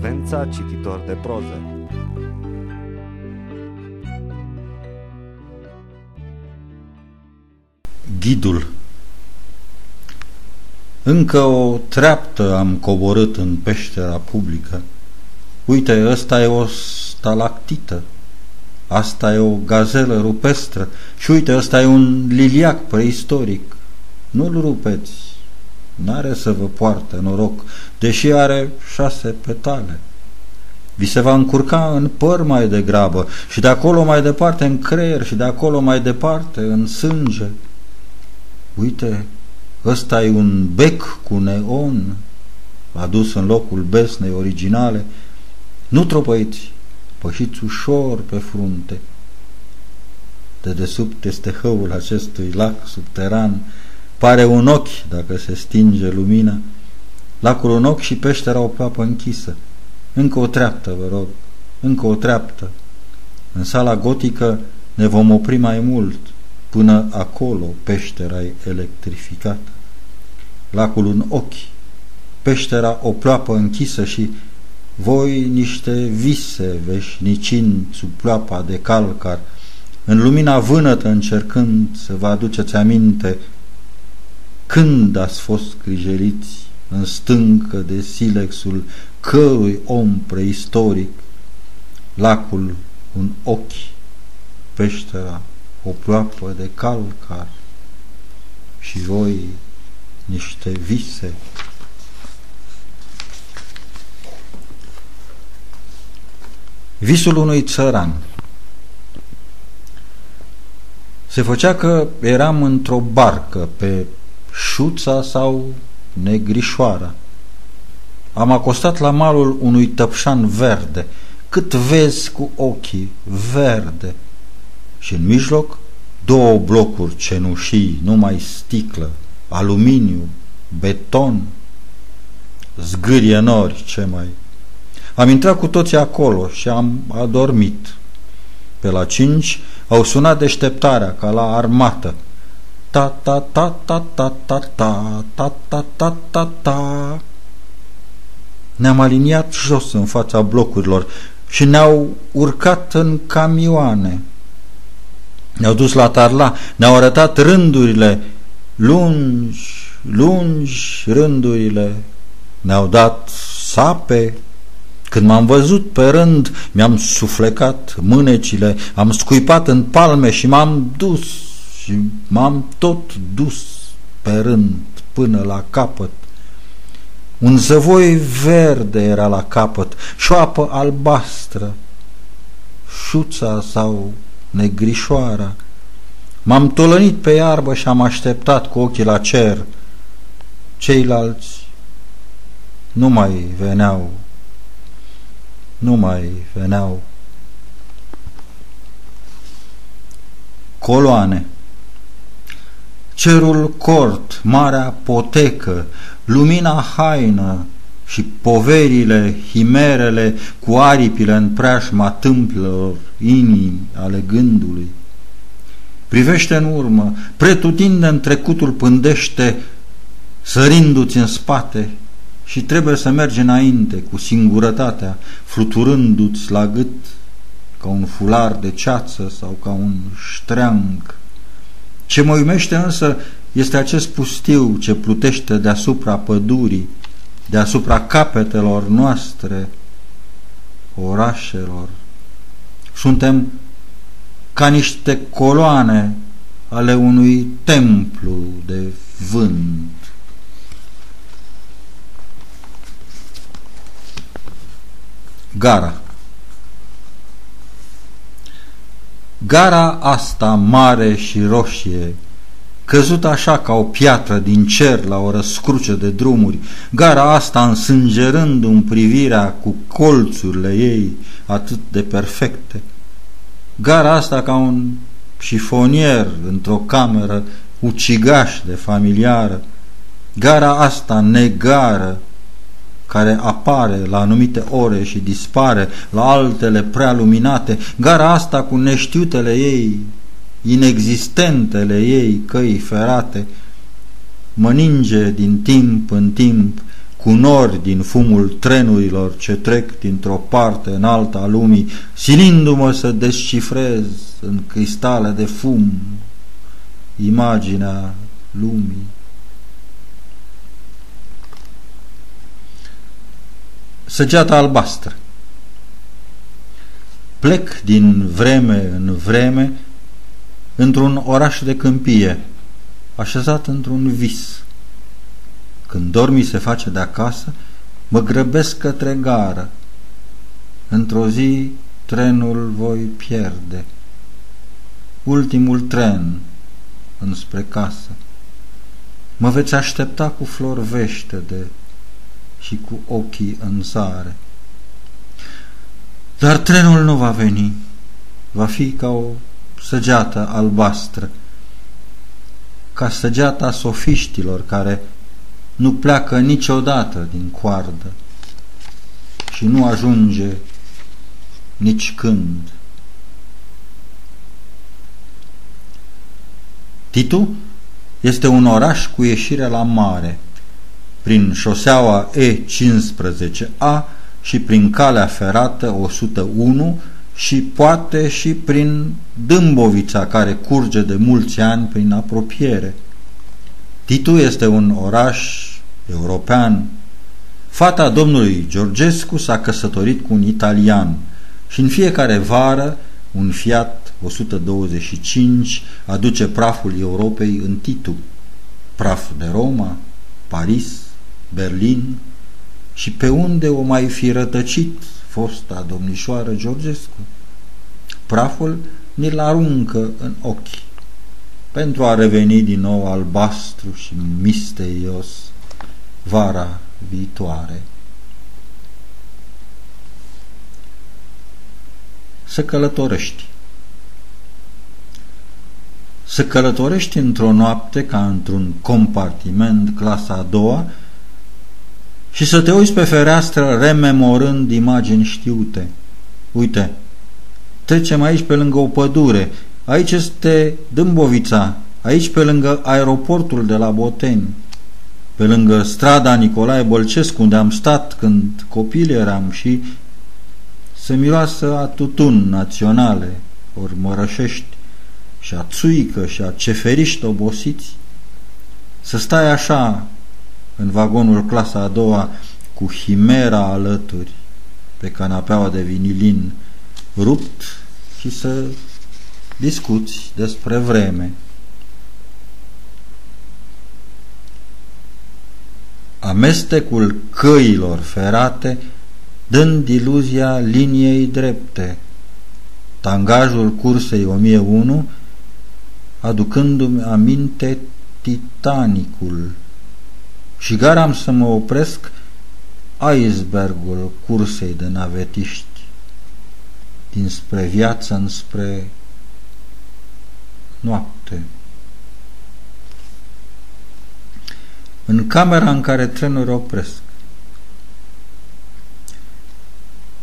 Frecvența cititor de proză Ghidul Încă o treaptă am coborât în peștera publică. Uite, ăsta e o stalactită, asta e o gazelă rupestră și uite, ăsta e un liliac preistoric. Nu-l rupeți, N-are să vă poartă noroc, deși are șase petale. Vi se va încurca în păr mai degrabă și de acolo mai departe în creier și de acolo mai departe în sânge. Uite, ăsta e un bec cu neon adus în locul besnei originale. Nu tropăiți, pășiți ușor pe frunte. De desubt este hăul acestui lac subteran Pare un ochi dacă se stinge lumina. Lacul un ochi și peștera o papă închisă. Încă o treaptă, vă rog, încă o treaptă. În sala gotică ne vom opri mai mult, până acolo peștera e electrificată. Lacul un ochi, peștera o ploapă închisă și voi niște vise veșnicind sub ploapa de calcar, în lumina vânătă încercând să vă aduceți aminte când ați fost scrijeliți în stâncă de silexul cărui om preistoric, lacul un ochi, peștera o ploapă de calcar și voi niște vise. Visul unui țăran Se făcea că eram într-o barcă pe șuța sau negrișoara. Am acostat la malul unui tăpșan verde, cât vezi cu ochii, verde. Și în mijloc două blocuri cenușii, numai sticlă, aluminiu, beton, zgârie nori, ce mai. Am intrat cu toții acolo și am adormit. Pe la cinci au sunat deșteptarea ca la armată ta ta ta ta ta ta ta ta ta ta ta ta Ne-am aliniat jos în fața blocurilor și ne-au urcat în camioane. Ne-au dus la tarla, ne-au arătat rândurile, lungi, lungi rândurile, ne-au dat sape. Când m-am văzut pe rând, mi-am suflecat mânecile, am scuipat în palme și m-am dus și m-am tot dus pe rând până la capăt. Un zăvoi verde era la capăt și o apă albastră, șuța sau negrișoara. M-am tolănit pe iarbă și am așteptat cu ochii la cer. Ceilalți nu mai veneau, nu mai veneau. Coloane cerul cort, marea potecă, lumina haină și poverile, himerele cu aripile în preajma tâmplelor inimi ale gândului. Privește în urmă, în trecutul pândește, sărindu-ți în spate și trebuie să mergi înainte cu singurătatea, fluturându-ți la gât ca un fular de ceață sau ca un ștreang ce mă uimește însă este acest pustiu ce plutește deasupra pădurii, deasupra capetelor noastre, orașelor. Suntem ca niște coloane ale unui templu de vânt. Gara Gara asta mare și roșie, căzut așa ca o piatră din cer la o răscruce de drumuri, gara asta însângerând în privirea cu colțurile ei atât de perfecte, gara asta ca un șifonier într-o cameră ucigaș de familiară, gara asta negară care apare la anumite ore și dispare la altele prea luminate, gara asta cu neștiutele ei, inexistentele ei căi ferate, mă ninge din timp în timp cu nori din fumul trenurilor ce trec dintr-o parte în alta a lumii, silindu-mă să descifrez în cristale de fum imaginea lumii. Săgeata albastră Plec din vreme în vreme într-un oraș de câmpie, așezat într-un vis. Când dormi se face de acasă, mă grăbesc către gară. Într-o zi trenul voi pierde. Ultimul tren înspre casă. Mă veți aștepta cu flori veștede și cu ochii în zare. Dar trenul nu va veni, va fi ca o săgeată albastră, ca săgeata sofiștilor care nu pleacă niciodată din coardă și nu ajunge nici când. Titu este un oraș cu ieșire la mare, prin șoseaua E15A și prin calea ferată 101 și poate și prin Dâmbovița care curge de mulți ani prin apropiere. Titu este un oraș european. Fata domnului Georgescu s-a căsătorit cu un italian și în fiecare vară un Fiat 125 aduce praful Europei în Titu, praf de Roma, Paris, Berlin și pe unde o mai fi rătăcit fosta domnișoară Georgescu. Praful ni-l aruncă în ochi pentru a reveni din nou albastru și misterios vara viitoare. Să călătorești Să călătorești într-o noapte ca într-un compartiment clasa a doua și să te uiți pe fereastră rememorând imagini știute. Uite, trecem aici pe lângă o pădure, aici este Dâmbovița, aici pe lângă aeroportul de la Boteni, pe lângă strada Nicolae Bălcescu, unde am stat când copil eram și se miroasă a tutun naționale, ori mărășești, și a țuică și a ceferiști obosiți, să stai așa în vagonul clasa a doua cu himera alături pe canapeaua de vinilin rupt și să discuți despre vreme. Amestecul căilor ferate dând iluzia liniei drepte, tangajul cursei 1001 aducându-mi aminte Titanicul și gara am să mă opresc icebergul cursei de navetiști dinspre viață înspre noapte. În camera în care trenuri opresc.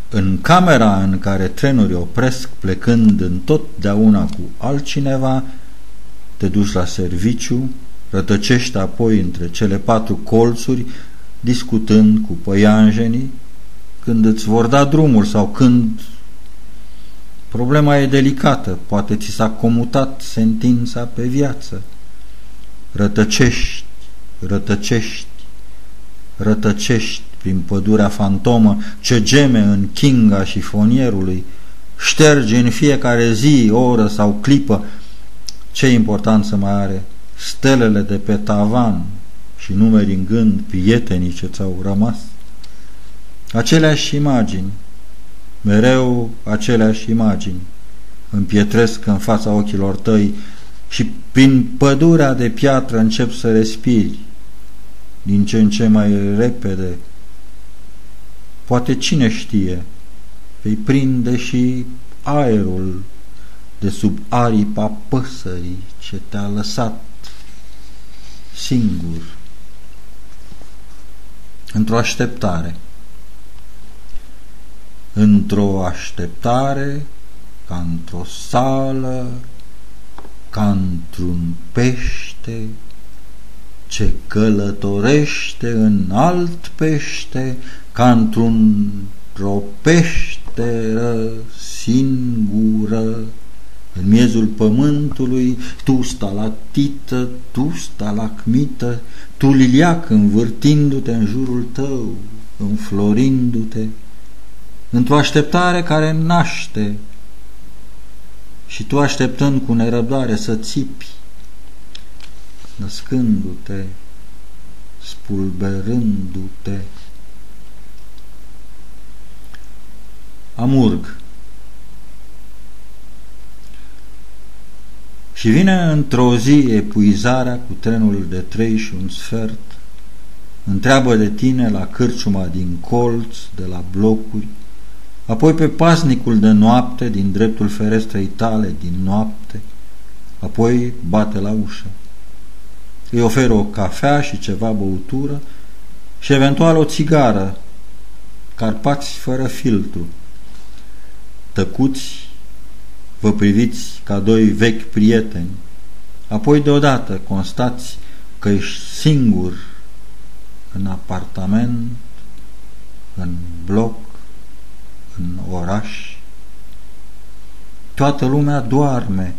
În camera în care trenuri opresc plecând întotdeauna cu altcineva, te duci la serviciu, rătăcește apoi între cele patru colțuri, discutând cu păianjenii, când îți vor da drumul sau când problema e delicată, poate ți s-a comutat sentința pe viață. Rătăcești, rătăcești, rătăcești prin pădurea fantomă ce geme în chinga și fonierului, ștergi în fiecare zi, oră sau clipă, ce importanță mai are stelele de pe tavan și numeri în gând prietenii ce ți-au rămas. Aceleași imagini, mereu aceleași imagini, împietresc în fața ochilor tăi și prin pădurea de piatră încep să respiri din ce în ce mai repede. Poate cine știe, vei prinde și aerul de sub aripa păsării ce te-a lăsat singur, într-o așteptare. Într-o așteptare, ca într-o sală, ca într-un pește, ce călătorește în alt pește ca într-un o peșteră singură în miezul pământului, tu stalactită, tu stalacmită, tu liliac învârtindu-te în jurul tău, înflorindu-te, într-o așteptare care naște și tu așteptând cu nerăbdare să țipi, născându-te, spulberându-te. Amurg Și vine într-o zi epuizarea cu trenul de trei și un sfert, întreabă de tine la cârciuma din colț, de la blocuri, apoi pe pasnicul de noapte din dreptul ferestrei tale din noapte, apoi bate la ușă. Îi oferă o cafea și ceva băutură și eventual o țigară, carpați fără filtru. Tăcuți vă priviți ca doi vechi prieteni, apoi deodată constați că ești singur în apartament, în bloc, în oraș. Toată lumea doarme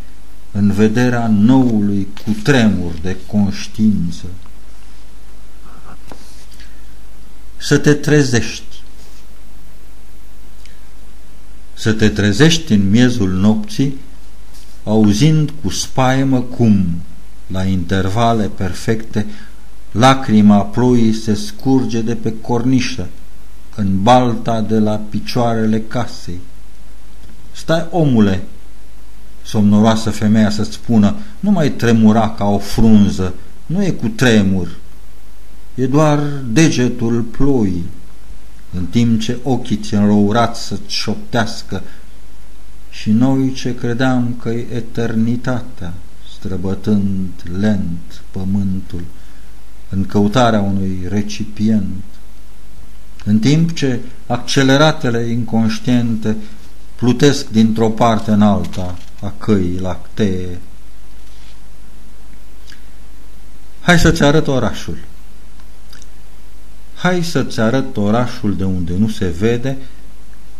în vederea noului cutremur de conștiință. Să te trezești să te trezești în miezul nopții, auzind cu spaimă cum, la intervale perfecte, lacrima ploii se scurge de pe cornișă, în balta de la picioarele casei. Stai, omule, somnoroasă femeia să spună, nu mai tremura ca o frunză, nu e cu tremur, e doar degetul ploii în timp ce ochii ți înrourați să-ți șoptească. Și noi ce credeam că e eternitatea, străbătând lent pământul în căutarea unui recipient, în timp ce acceleratele inconștiente plutesc dintr-o parte în alta a căii lactee. Hai să-ți arăt orașul hai să-ți arăt orașul de unde nu se vede,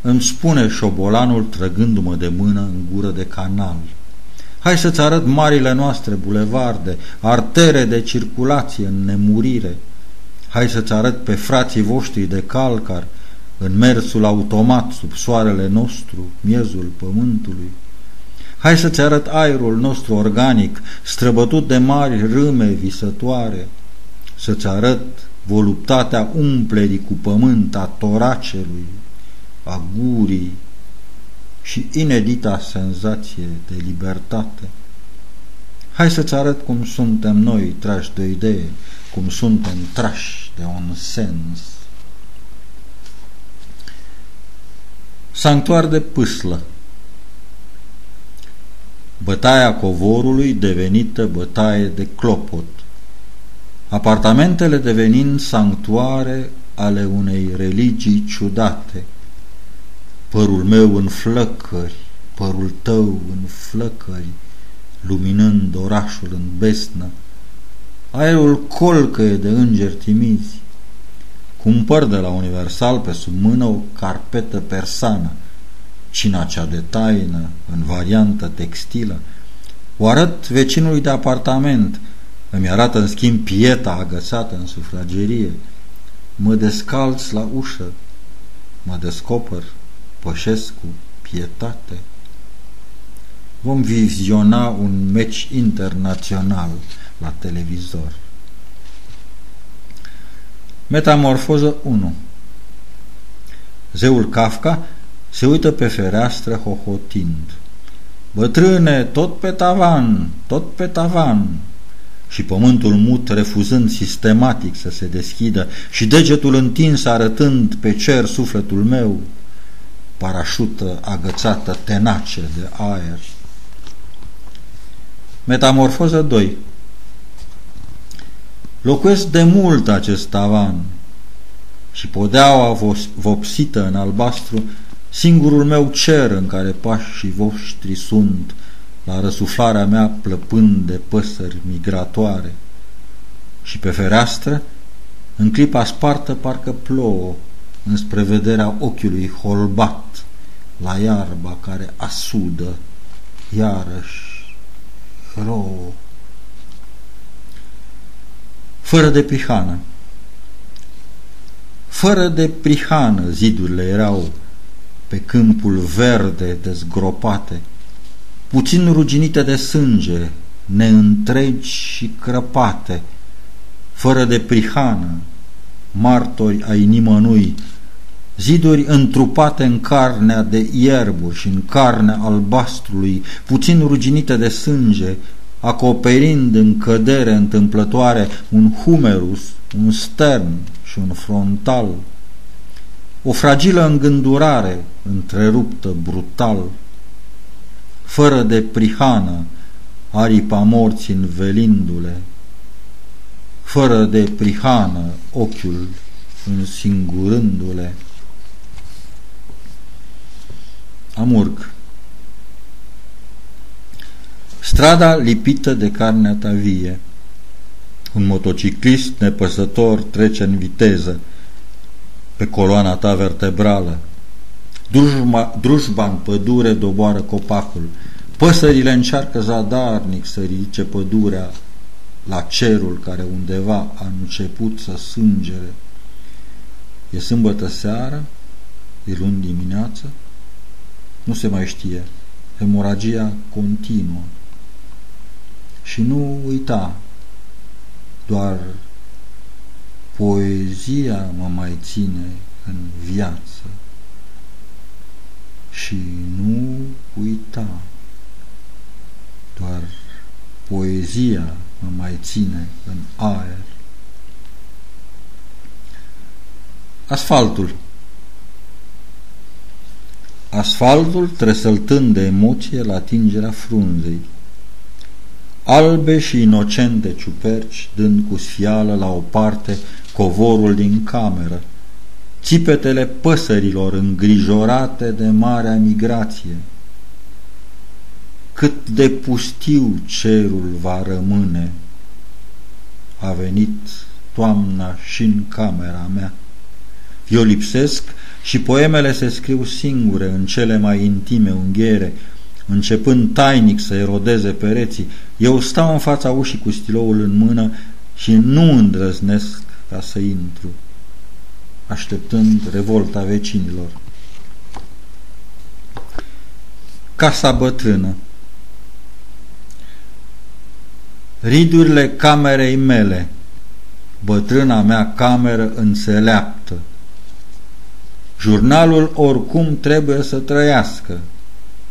îmi spune șobolanul trăgându-mă de mână în gură de canal. Hai să-ți arăt marile noastre bulevarde, artere de circulație în nemurire. Hai să-ți arăt pe frații voștri de calcar, în mersul automat sub soarele nostru, miezul pământului. Hai să-ți arăt aerul nostru organic, străbătut de mari râme visătoare, să-ți arăt voluptatea umplerii cu pământ a toracelui, a gurii și inedita senzație de libertate. Hai să-ți arăt cum suntem noi trași de o idee, cum suntem trași de un sens. Sanctuar de pâslă Bătaia covorului devenită bătaie de clopot apartamentele devenind sanctuare ale unei religii ciudate, părul meu în flăcări, părul tău în flăcări, luminând orașul în besnă, aerul colcăie de îngeri timizi, cumpăr de la Universal pe sub mână o carpetă persană, cina cea de taină, în variantă textilă, o arăt vecinului de apartament, îmi arată în schimb pieta agățată în sufragerie. Mă descalț la ușă, mă descoper, pășesc cu pietate. Vom viziona un meci internațional la televizor. Metamorfoză 1 Zeul Kafka se uită pe fereastră hohotind. Bătrâne, tot pe tavan, tot pe tavan, și pământul mut refuzând sistematic să se deschidă și degetul întins arătând pe cer sufletul meu, parașută agățată tenace de aer. Metamorfoză 2 Locuiesc de mult acest tavan și podeaua vopsită în albastru, singurul meu cer în care pașii voștri sunt, la răsuflarea mea plăpând de păsări migratoare. și pe fereastră, în clipa spartă parcă plouă, înspre vederea ochiului holbat la iarba care asudă, iarăși rouă. Fără de prihană. Fără de prihană zidurile erau pe câmpul verde dezgropate, puțin ruginite de sânge, neîntregi și crăpate, fără de prihană, martori ai nimănui, ziduri întrupate în carnea de ierburi și în carnea albastrului, puțin ruginite de sânge, acoperind în cădere întâmplătoare un humerus, un stern și un frontal, o fragilă îngândurare întreruptă brutal, fără de prihană, aripa morții învelindu-le, fără de prihană, ochiul însingurându-le. Amurg Strada lipită de carnea ta vie. Un motociclist nepăsător trece în viteză pe coloana ta vertebrală. Drujba, drujba în pădure doboară copacul. Păsările încearcă zadarnic să ridice pădurea la cerul care undeva a început să sângere. E sâmbătă seară, e luni dimineață, nu se mai știe, hemoragia continuă. Și nu uita, doar poezia mă mai ține în viață. Și nu uita, doar poezia mă mai ține în aer. Asfaltul Asfaltul tresăltând de emoție la atingerea frunzei. Albe și inocente ciuperci, dând cu sfială la o parte covorul din cameră, țipetele păsărilor îngrijorate de marea migrație. Cât de pustiu cerul va rămâne, a venit toamna și în camera mea. Eu lipsesc și poemele se scriu singure în cele mai intime unghiere, începând tainic să erodeze pereții, eu stau în fața ușii cu stiloul în mână și nu îndrăznesc ca să intru, așteptând revolta vecinilor. Casa bătrână Ridurile camerei mele, bătrâna mea cameră înțeleaptă. Jurnalul oricum trebuie să trăiască,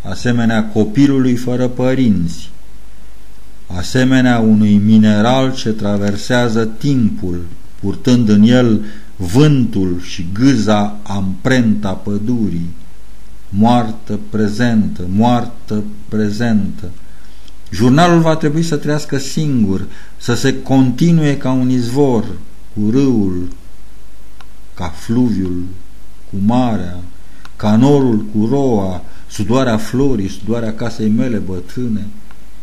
asemenea copilului fără părinți, asemenea unui mineral ce traversează timpul, purtând în el vântul și gâza amprenta pădurii, moartă prezentă, moartă prezentă. Jurnalul va trebui să trăiască singur, să se continue ca un izvor, cu râul, ca fluviul, cu marea, ca norul cu roa, sudoarea florii, sudoarea casei mele bătrâne,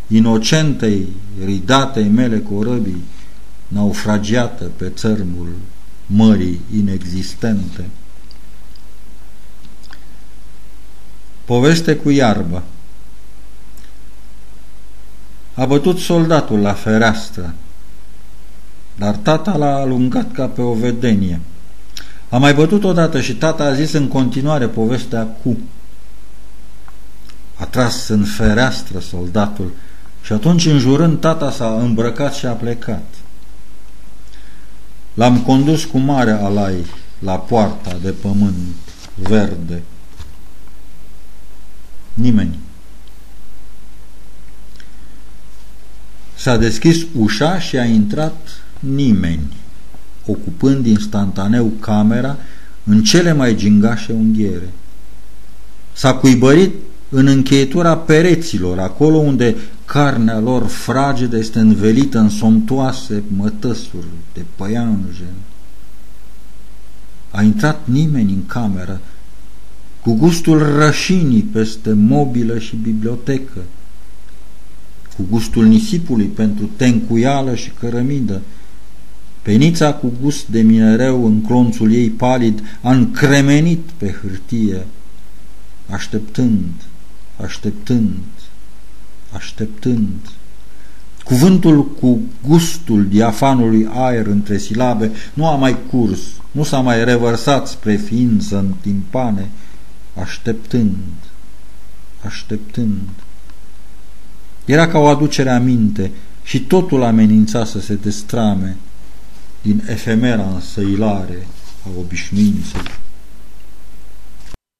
inocentei, ridatei mele corăbii, naufragiată pe țărmul mării inexistente. Poveste cu iarbă A bătut soldatul la fereastră, dar tata l-a alungat ca pe o vedenie. A mai bătut odată și tata a zis în continuare povestea cu a tras în fereastră soldatul și atunci înjurând tata s-a îmbrăcat și a plecat. L-am condus cu mare alai la poarta de pământ verde. Nimeni. S-a deschis ușa și a intrat nimeni, ocupând instantaneu camera în cele mai gingașe unghiere. S-a cuibărit în încheietura pereților, acolo unde carnea lor fragedă este învelită în somtoase mătăsuri de păianjen. A intrat nimeni în cameră cu gustul rășinii peste mobilă și bibliotecă, cu gustul nisipului pentru tencuială și cărămidă, Penița cu gust de minereu în clonțul ei palid a încremenit pe hârtie, așteptând, așteptând, așteptând. Cuvântul cu gustul diafanului aer între silabe nu a mai curs, nu s-a mai revărsat spre ființă în timpane, așteptând, așteptând. Era ca o aducere aminte și totul amenința să se destrame din efemera însăilare a obișnuinței.